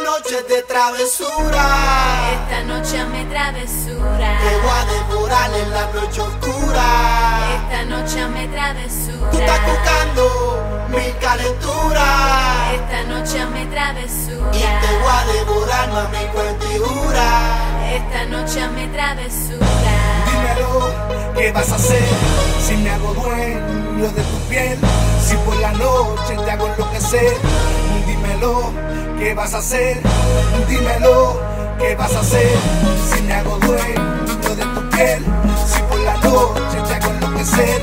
noche es de travesura. Esta noche me travesura. Te voy a devorar en la noche oscura. Esta noche me travesura. Tú estás buscando mi calentura. Esta noche me travesura. Y te voy a devorar, mami, cuentidura. Esta noche me travesura. Dímelo, ¿qué vas a hacer si me hago dueño de tu piel? Si por la noche te hago enloquecer. Dímelo, ¿qué vas a hacer? Dímelo, ¿qué vas a hacer si me hago dueño de tu piel? Si por la noche te hago enloquecer.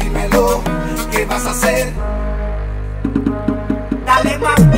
Dímelo, ¿qué vas a hacer? Dale más,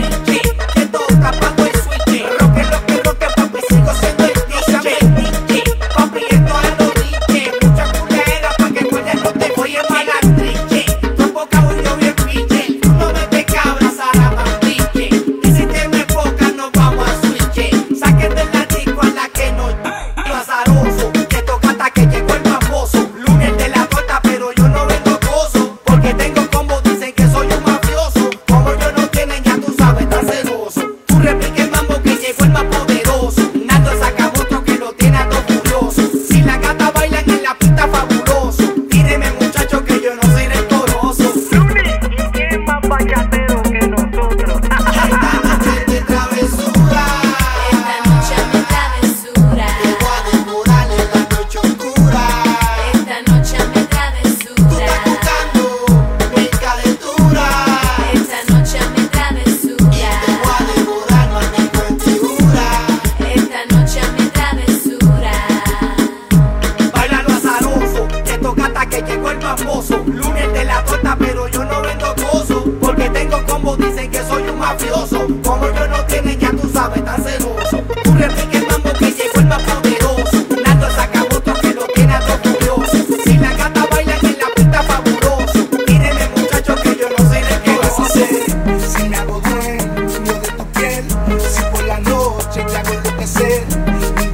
Lunes de la torta, pero yo no vendo coso. Porque tengo combo, dicen que soy un mafioso. Como yo no tiene, ya tú sabes, tan celoso. Tú repiques mambo que llegó el más poderoso. Nato saca voto que lo tiene a dos curiosos. Si la gata baila en la pista fabuloso. Mírenme muchachos que yo no sé de qué vas a hacer. Si me hago dueño de tu piel, si por la noche te hago enloquecer,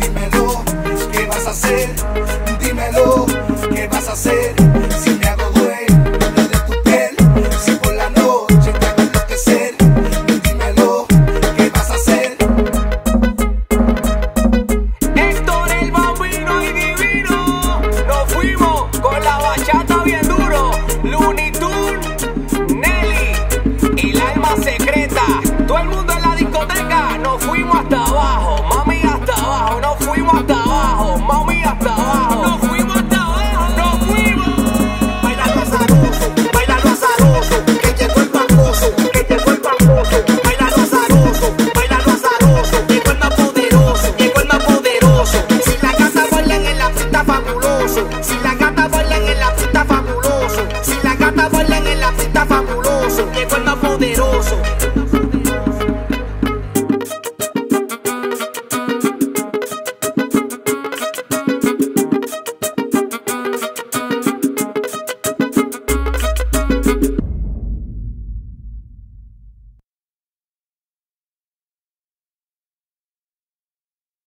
dímelo, ¿qué vas a hacer? Dímelo, ¿qué vas a hacer? hasta abajo, mami hasta abajo, nos fuimos hasta abajo, mami hasta abajo, nos fuimos hasta abajo, nos fuimos. Bailalo azaroso, bailalo azaroso, que llegó el famoso, que llegó el famoso. Bailalo azaroso, bailalo azaroso, llegó el más poderoso, llegó el más poderoso. Si la casa bailan en la pista fabuloso, si la